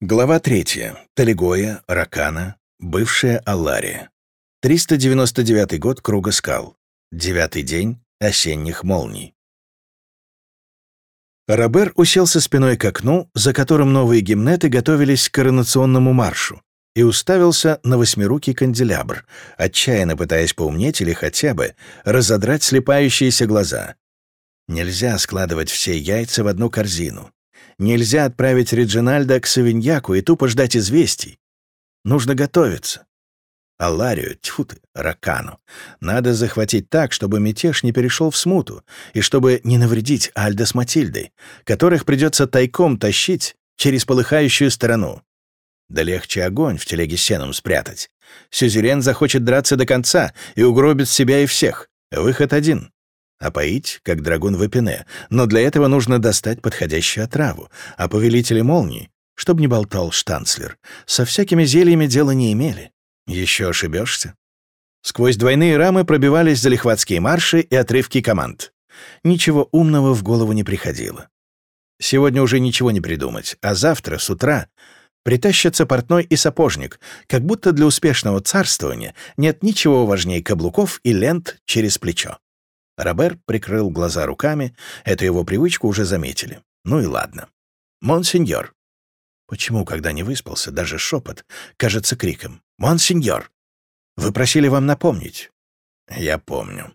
Глава 3. Талигоя, Ракана, бывшая Аллария. 399 год Круга скал. Девятый день осенних молний. Робер уселся спиной к окну, за которым новые гимнеты готовились к коронационному маршу, и уставился на восьмирукий канделябр, отчаянно пытаясь поумнеть или хотя бы разодрать слепающиеся глаза. Нельзя складывать все яйца в одну корзину. Нельзя отправить Реджинальда к Савиньяку и тупо ждать известий. Нужно готовиться. Аларию, тьфу ты, Ракану, надо захватить так, чтобы мятеж не перешел в смуту, и чтобы не навредить Альдо с Матильдой, которых придется тайком тащить через полыхающую сторону. Да легче огонь в телеге сеном спрятать. Сюзерен захочет драться до конца и угробит себя и всех. Выход один а поить, как драгун в эпине, но для этого нужно достать подходящую отраву, а повелители молний, чтобы не болтал штанцлер, со всякими зельями дела не имели. Еще ошибешься. Сквозь двойные рамы пробивались залихватские марши и отрывки команд. Ничего умного в голову не приходило. Сегодня уже ничего не придумать, а завтра, с утра, притащатся портной и сапожник, как будто для успешного царствования нет ничего важнее каблуков и лент через плечо. Робер прикрыл глаза руками, эту его привычку уже заметили. Ну и ладно. «Монсеньор». Почему, когда не выспался, даже шепот кажется криком? «Монсеньор!» Вы просили вам напомнить. Я помню.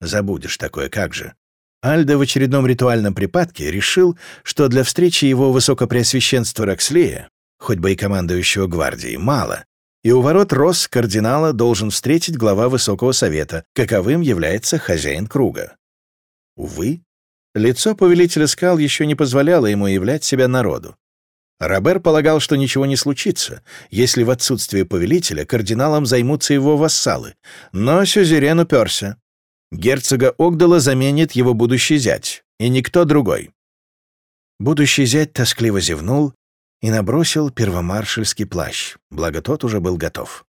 Забудешь такое, как же. Альдо в очередном ритуальном припадке решил, что для встречи его высокопреосвященства Рокслея, хоть бы и командующего гвардией, мало, и у ворот Рос кардинала должен встретить глава Высокого Совета, каковым является хозяин круга. Увы, лицо повелителя скал еще не позволяло ему являть себя народу. Робер полагал, что ничего не случится, если в отсутствие повелителя кардиналом займутся его вассалы, но Сюзерен уперся. Герцога Огдала заменит его будущий зять, и никто другой. Будущий зять тоскливо зевнул и набросил первомаршальский плащ, благо тот уже был готов.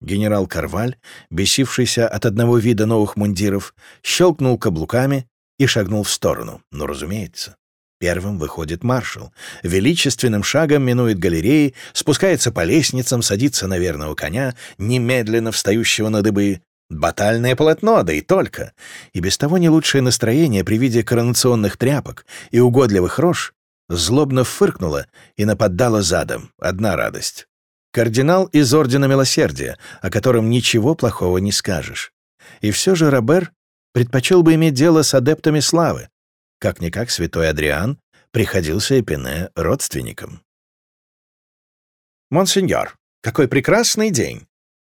Генерал Карваль, бесившийся от одного вида новых мундиров, щелкнул каблуками и шагнул в сторону. Но, разумеется, первым выходит маршал. Величественным шагом минует галереи, спускается по лестницам, садится на верного коня, немедленно встающего на дыбы. Батальное полотно, да и только. И без того не лучшее настроение при виде коронационных тряпок и угодливых рож злобно фыркнула и нападала задом. Одна радость. Кардинал из Ордена Милосердия, о котором ничего плохого не скажешь. И все же Робер предпочел бы иметь дело с адептами славы. Как-никак святой Адриан приходился Эпине родственником. «Монсеньор, какой прекрасный день!»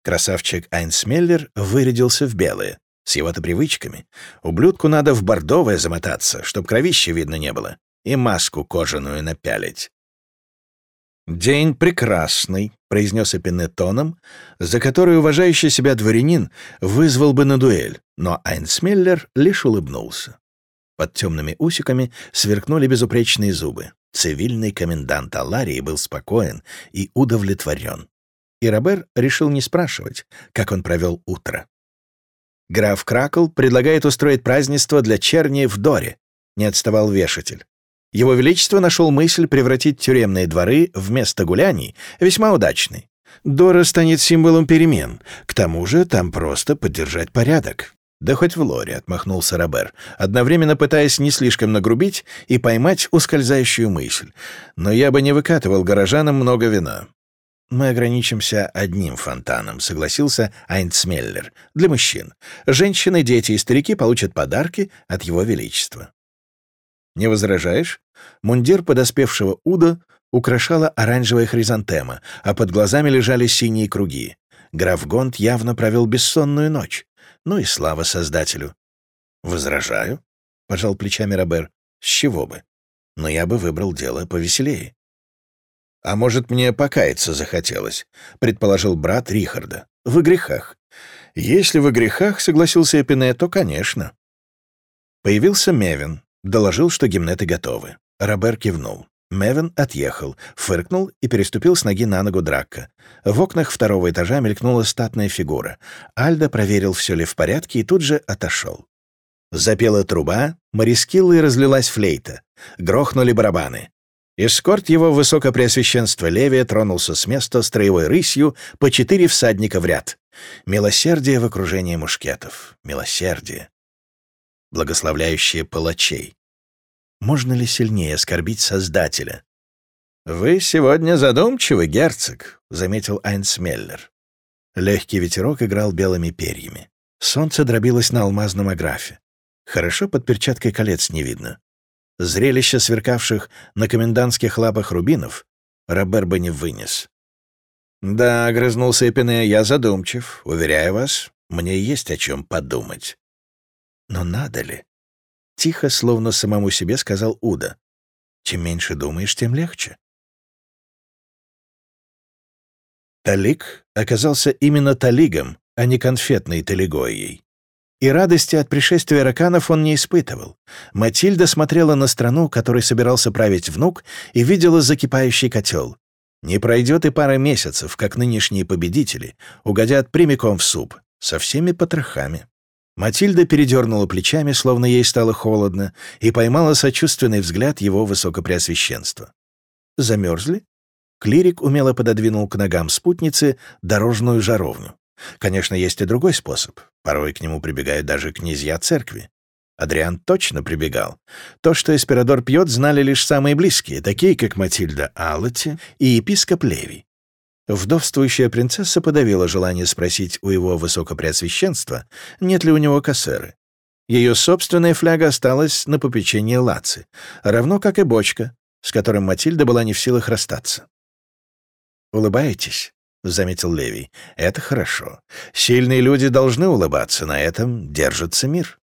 Красавчик Айнсмеллер вырядился в белое. С его-то привычками. Ублюдку надо в бордовое замотаться, чтоб кровище видно не было и маску кожаную напялить. «День прекрасный», — произнес Эпине тоном, за который уважающий себя дворянин вызвал бы на дуэль, но Айнсмеллер лишь улыбнулся. Под темными усиками сверкнули безупречные зубы. Цивильный комендант Аларии был спокоен и удовлетворен. И Робер решил не спрашивать, как он провел утро. «Граф Кракл предлагает устроить празднество для черни в Доре», — не отставал вешатель. Его Величество нашел мысль превратить тюремные дворы в место гуляний весьма удачной. Дора станет символом перемен. К тому же там просто поддержать порядок. «Да хоть в лоре», — отмахнулся Робер, одновременно пытаясь не слишком нагрубить и поймать ускользающую мысль. «Но я бы не выкатывал горожанам много вина». «Мы ограничимся одним фонтаном», — согласился Айнцмеллер. «Для мужчин. Женщины, дети и старики получат подарки от Его Величества». «Не возражаешь?» Мундир подоспевшего Уда украшала оранжевая хризантема, а под глазами лежали синие круги. Граф Гонт явно провел бессонную ночь. Ну и слава Создателю. «Возражаю?» — пожал плечами Робер. «С чего бы? Но я бы выбрал дело повеселее». «А может, мне покаяться захотелось?» — предположил брат Рихарда. «В грехах». «Если в грехах», — согласился Эпине, — то, конечно. Появился Мевин, Доложил, что гимнеты готовы. Робер кивнул. Мевин отъехал, фыркнул и переступил с ноги на ногу Дракка. В окнах второго этажа мелькнула статная фигура. Альда проверил, все ли в порядке, и тут же отошел. Запела труба, морискилла и разлилась флейта. Грохнули барабаны. Эскорт его высокопреосвященства Левия тронулся с места строевой рысью по четыре всадника в ряд. Милосердие в окружении мушкетов. Милосердие. Благословляющее палачей. Можно ли сильнее оскорбить Создателя? «Вы сегодня задумчивый, герцог», — заметил Айнсмеллер. Легкий ветерок играл белыми перьями. Солнце дробилось на алмазном аграфе. Хорошо под перчаткой колец не видно. Зрелище сверкавших на комендантских лапах рубинов Робер бы не вынес. «Да», — огрызнулся Эпине, — «я задумчив. Уверяю вас, мне есть о чем подумать». «Но надо ли?» Тихо, словно самому себе, сказал Уда. «Чем меньше думаешь, тем легче». Талик оказался именно талигом, а не конфетной талигоей. И радости от пришествия раканов он не испытывал. Матильда смотрела на страну, которой собирался править внук, и видела закипающий котел. Не пройдет и пара месяцев, как нынешние победители угодят прямиком в суп, со всеми потрохами. Матильда передернула плечами, словно ей стало холодно, и поймала сочувственный взгляд его высокопреосвященства. «Замерзли?» Клирик умело пододвинул к ногам спутницы дорожную жаровню. Конечно, есть и другой способ. Порой к нему прибегают даже князья церкви. Адриан точно прибегал. То, что Эспирадор пьет, знали лишь самые близкие, такие как Матильда Аллати и епископ Левий. Вдовствующая принцесса подавила желание спросить у его высокопреосвященства, нет ли у него кассеры. Ее собственная фляга осталась на попечении Лаци, равно как и бочка, с которым Матильда была не в силах расстаться. «Улыбаетесь?» — заметил Левий. «Это хорошо. Сильные люди должны улыбаться, на этом держится мир.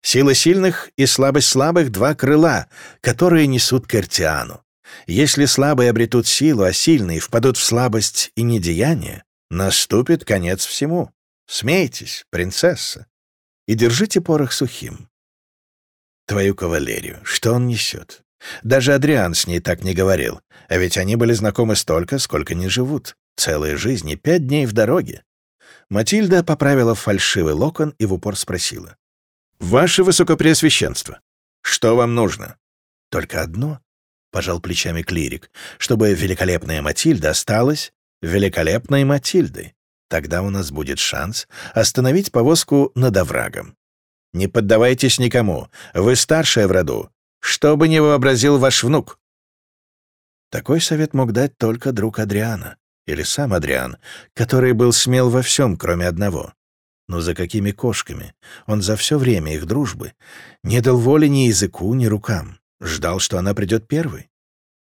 Сила сильных и слабость слабых — два крыла, которые несут к Эртиану. Если слабые обретут силу, а сильные впадут в слабость и недеяние, наступит конец всему. Смейтесь, принцесса, и держите порох сухим. Твою кавалерию, что он несет? Даже Адриан с ней так не говорил, а ведь они были знакомы столько, сколько не живут. Целые жизни, пять дней в дороге. Матильда поправила фальшивый локон и в упор спросила. «Ваше Высокопреосвященство, что вам нужно?» «Только одно», — пожал плечами клирик, «чтобы великолепная Матильда осталась великолепной Матильдой. Тогда у нас будет шанс остановить повозку над оврагом. Не поддавайтесь никому, вы старшая в роду, что бы ни вообразил ваш внук». Такой совет мог дать только друг Адриана или сам Адриан, который был смел во всем, кроме одного. Но за какими кошками? Он за все время их дружбы не дал воли ни языку, ни рукам. Ждал, что она придет первой.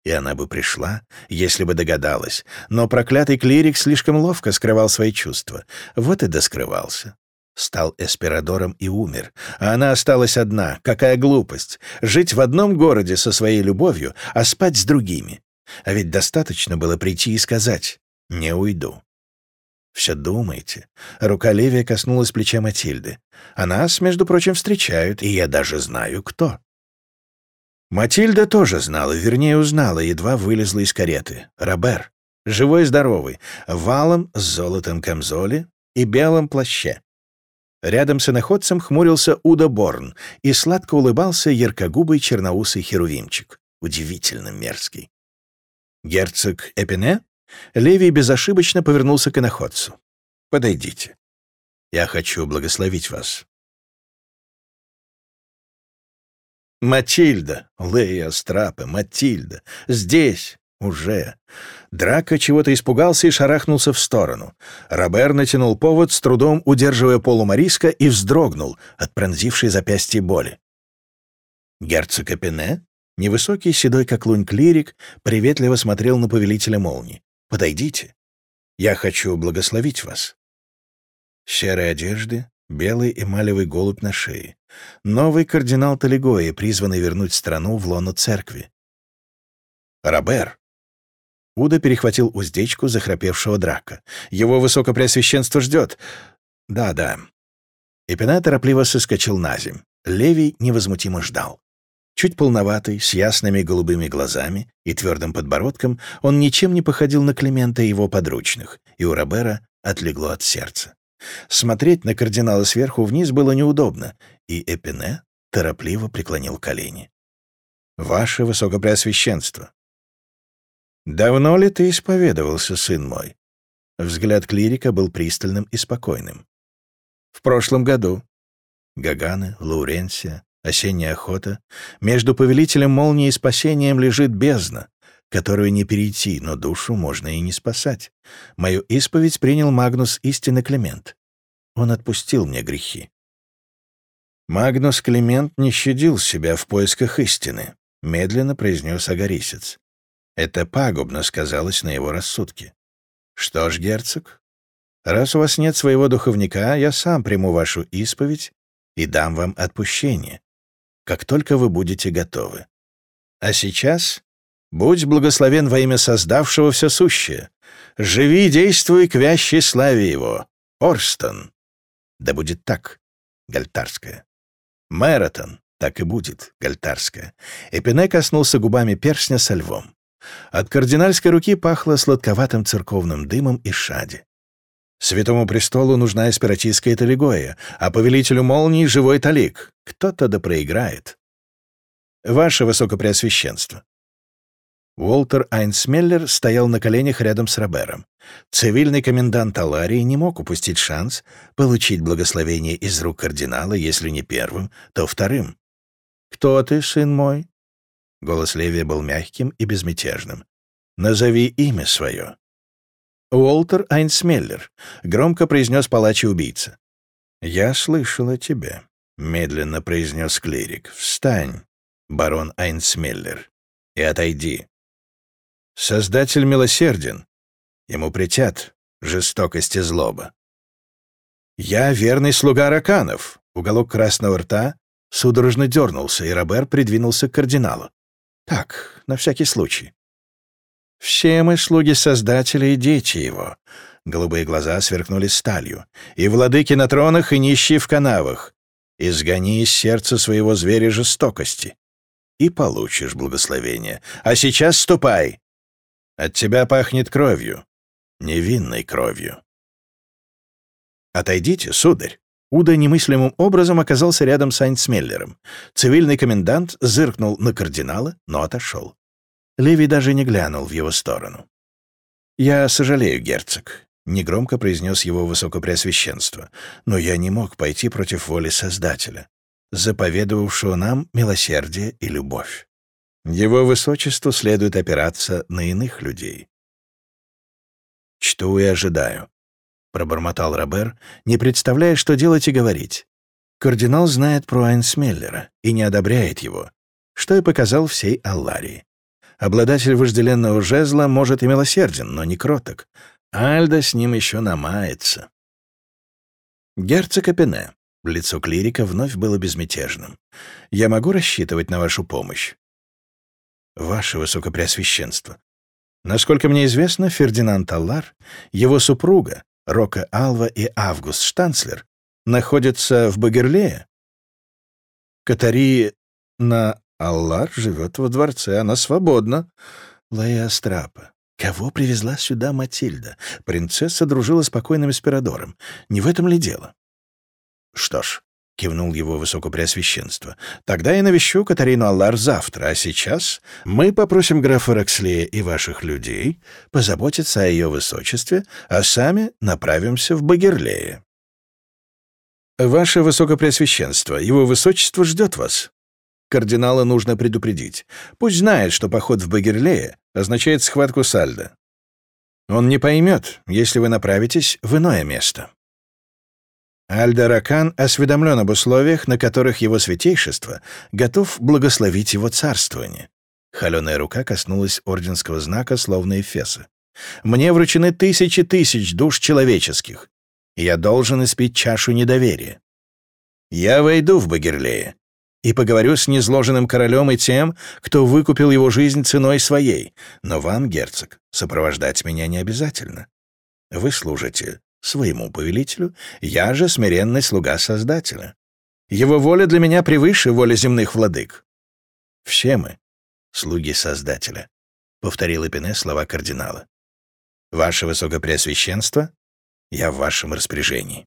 И она бы пришла, если бы догадалась. Но проклятый клирик слишком ловко скрывал свои чувства. Вот и доскрывался. Стал эспирадором и умер. А она осталась одна. Какая глупость. Жить в одном городе со своей любовью, а спать с другими. А ведь достаточно было прийти и сказать «Не уйду». «Все думаете?» Рука Левия коснулась плеча Матильды. «А нас, между прочим, встречают, и я даже знаю, кто». Матильда тоже знала, вернее, узнала, едва вылезла из кареты. Робер. Живой и здоровый, валом с золотом камзоле и белом плаще. Рядом с иноходцем хмурился Уда Борн и сладко улыбался яркогубый черноусый херувимчик. Удивительно мерзкий. «Герцог Эпине?» Левий безошибочно повернулся к иноходцу. «Подойдите. Я хочу благословить вас». «Матильда! Лея Страпе! Матильда! Здесь! Уже!» Драко чего-то испугался и шарахнулся в сторону. Робер натянул повод, с трудом удерживая полумариска, и вздрогнул от пронзившей запястье боли. «Герцог Эпине?» Невысокий, седой как лунь клирик, приветливо смотрел на повелителя молнии. Подойдите. Я хочу благословить вас». Серые одежды, белый эмалевый голубь на шее. Новый кардинал Талигои, призванный вернуть страну в лоно церкви. «Робер!» Уда перехватил уздечку захрапевшего драка. «Его высокопреосвященство ждет!» «Да, да». Эпина торопливо соскочил на земь. Левий невозмутимо ждал. Чуть полноватый, с ясными голубыми глазами и твердым подбородком, он ничем не походил на Климента и его подручных, и у Робера отлегло от сердца. Смотреть на кардинала сверху вниз было неудобно, и Эпине торопливо преклонил колени. «Ваше Высокопреосвященство, «Давно ли ты исповедовался, сын мой?» Взгляд клирика был пристальным и спокойным. «В прошлом году. Гаганы, Лауренсия, осенняя охота. Между повелителем молнии и спасением лежит бездна, которую не перейти, но душу можно и не спасать. Мою исповедь принял Магнус истинный Климент. Он отпустил мне грехи. Магнус Климент не щадил себя в поисках истины, медленно произнес Агарисец. Это пагубно сказалось на его рассудке. Что ж, герцог, раз у вас нет своего духовника, я сам приму вашу исповедь и дам вам отпущение, как только вы будете готовы. А сейчас будь благословен во имя создавшего все сущее. Живи и действуй к вящей славе его. Орстон. Да будет так, Гальтарская. Мэратон. Так и будет, Гальтарская. Эпине коснулся губами перстня со львом. От кардинальской руки пахло сладковатым церковным дымом и шади. Святому престолу нужна эспиратистская талигоя, а повелителю молнии — живой талик. Кто-то да проиграет. Ваше Высокопреосвященство. Уолтер Айнсмеллер стоял на коленях рядом с Робером. Цивильный комендант Аларии не мог упустить шанс получить благословение из рук кардинала, если не первым, то вторым. «Кто ты, сын мой?» Голос Левия был мягким и безмятежным. «Назови имя свое». «Уолтер Айнсмеллер», — громко произнес палач и убийца. «Я слышал о тебе», — медленно произнес клирик. «Встань, барон Айнсмеллер, и отойди». Создатель милосерден. Ему притят жестокость и злоба. «Я верный слуга раканов», — уголок красного рта судорожно дернулся, и Робер придвинулся к кардиналу. «Так, на всякий случай. Все мы слуги Создателя и дети Его». Голубые глаза сверкнули сталью. «И владыки на тронах, и нищие в канавах. Изгони из сердца своего зверя жестокости, и получишь благословение. А сейчас ступай. От тебя пахнет кровью, невинной кровью». «Отойдите, сударь». Уда немыслимым образом оказался рядом с Айнцмеллером. Цивильный комендант зыркнул на кардинала, но отошел. Леви даже не глянул в его сторону. «Я сожалею, герцог», — негромко произнес его высокопреосвященство, «но я не мог пойти против воли Создателя, заповедовавшего нам милосердие и любовь. Его высочеству следует опираться на иных людей». «Чту и ожидаю», — пробормотал Робер, не представляя, что делать и говорить. Кардинал знает про Айнсмеллера и не одобряет его, что и показал всей Алларии. Обладатель вожделенного жезла может и милосерден, но не кроток. Альда с ним еще намается. Герцог Апене. Лицо клирика вновь было безмятежным. «Я могу рассчитывать на вашу помощь?» «Ваше Высокопреосвященство. Насколько мне известно, Фердинанд Аллар, его супруга, Рока Алва и Август Штанцлер, находятся в Багерлее. Катари на Аллар живет во дворце, она свободна. Лая Астрапа. Кого привезла сюда Матильда? Принцесса дружила с покойным Эспирадором. Не в этом ли дело? Что ж, — кивнул его высокопреосвященство. «Тогда я навещу Катарину Аллар завтра, а сейчас мы попросим графа Рокслея и ваших людей позаботиться о ее высочестве, а сами направимся в Багерлее». «Ваше высокопреосвященство, его высочество ждет вас», Кардинала нужно предупредить. Пусть знает, что поход в Багерлее означает схватку с Альдо. Он не поймет, если вы направитесь в иное место. Альдо Ракан осведомлен об условиях, на которых его святейшество готов благословить его царствование. Холеная рука коснулась орденского знака, словно эфеса. «Мне вручены тысячи тысяч душ человеческих, я должен испить чашу недоверия. Я войду в Багерлее, и поговорю с незложенным королем и тем, кто выкупил его жизнь ценой своей. Но вам, герцог, сопровождать меня не обязательно. Вы служите своему повелителю, я же смиренный слуга Создателя. Его воля для меня превыше воли земных владык. Все мы — слуги Создателя, — повторил Эпине слова кардинала. Ваше Высокопреосвященство, я в вашем распоряжении.